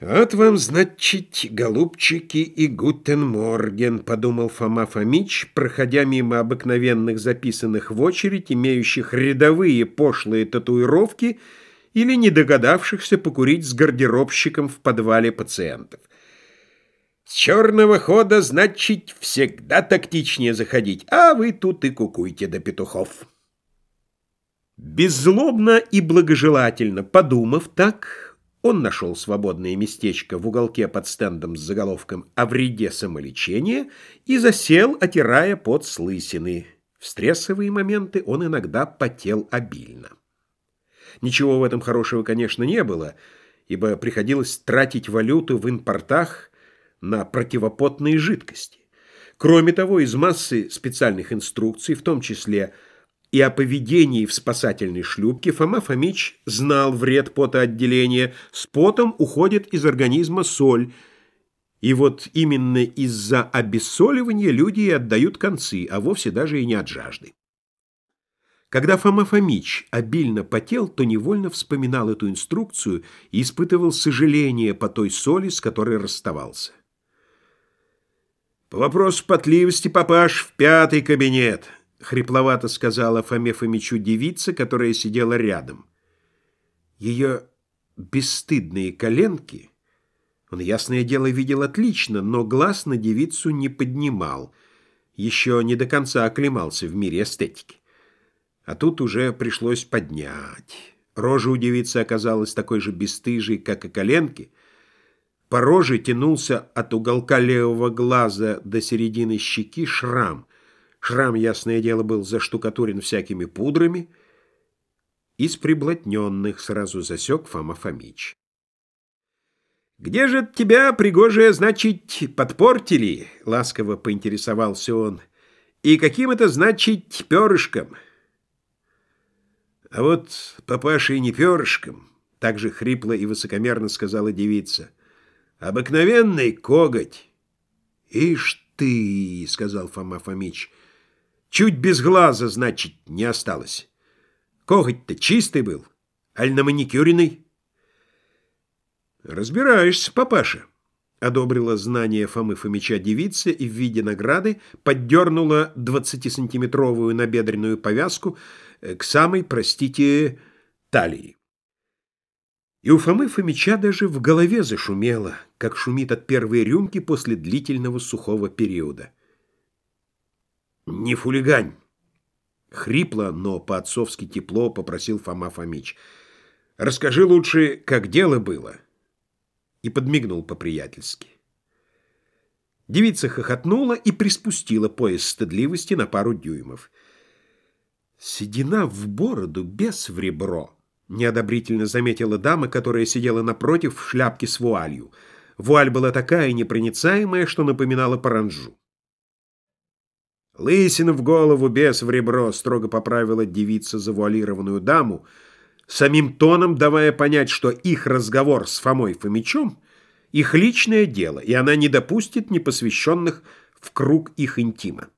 «Вот вам, значит, голубчики и гутенморген», — подумал Фома Фомич, проходя мимо обыкновенных записанных в очередь, имеющих рядовые пошлые татуировки или не догадавшихся покурить с гардеробщиком в подвале пациентов. «С черного хода, значит, всегда тактичнее заходить, а вы тут и кукуйте до петухов». Беззлобно и благожелательно подумав так, он нашел свободное местечко в уголке под стендом с заголовком «О вреде самолечения» и засел, отирая пот с лысины. В стрессовые моменты он иногда потел обильно. Ничего в этом хорошего, конечно, не было, ибо приходилось тратить валюту в импортах на противопотные жидкости. Кроме того, из массы специальных инструкций, в том числе – и о поведении в спасательной шлюпке Фома Фомич знал вред потоотделения. С потом уходит из организма соль. И вот именно из-за обессоливания люди и отдают концы, а вовсе даже и не от жажды. Когда Фома Фомич обильно потел, то невольно вспоминал эту инструкцию и испытывал сожаление по той соли, с которой расставался. «По вопросу потливости, папаш, в пятый кабинет», — хрипловато сказала Фоме Фомичу девица, которая сидела рядом. Ее бесстыдные коленки он, ясное дело, видел отлично, но глаз на девицу не поднимал, еще не до конца оклемался в мире эстетики. А тут уже пришлось поднять. Рожа у девицы оказалась такой же бесстыжей, как и коленки. По роже тянулся от уголка левого глаза до середины щеки шрам — Шрам, ясное дело, был заштукатурен всякими пудрами. Из приблотненных сразу засек Фома Фомич. «Где же тебя, пригожая, значит, подпортили?» — ласково поинтересовался он. «И каким это, значит, перышком?» «А вот папаша и не перышком», — так же хрипло и высокомерно сказала девица. «Обыкновенный коготь». «Ишь ты!» — сказал Фома Фомич. Чуть без глаза, значит, не осталось. Коготь-то чистый был, аль на маникюренный? Разбираешься, папаша. Одобрила знание Фомы Фомича девица и в виде награды поддернула двадцатисантиметровую набедренную повязку к самой, простите, талии. И у Фомы Фомича даже в голове зашумело, как шумит от первой рюмки после длительного сухого периода. «Не фулигань!» Хрипло, но по-отцовски тепло попросил Фома Фомич. «Расскажи лучше, как дело было!» И подмигнул по-приятельски. Девица хохотнула и приспустила пояс стыдливости на пару дюймов. «Седина в бороду, без в ребро!» Неодобрительно заметила дама, которая сидела напротив в шляпке с вуалью. Вуаль была такая непроницаемая, что напоминала паранжу. Лысина в голову, без в ребро, строго поправила девица завуалированную даму, самим тоном давая понять, что их разговор с Фомой Фомичом — их личное дело, и она не допустит непосвященных в круг их интима.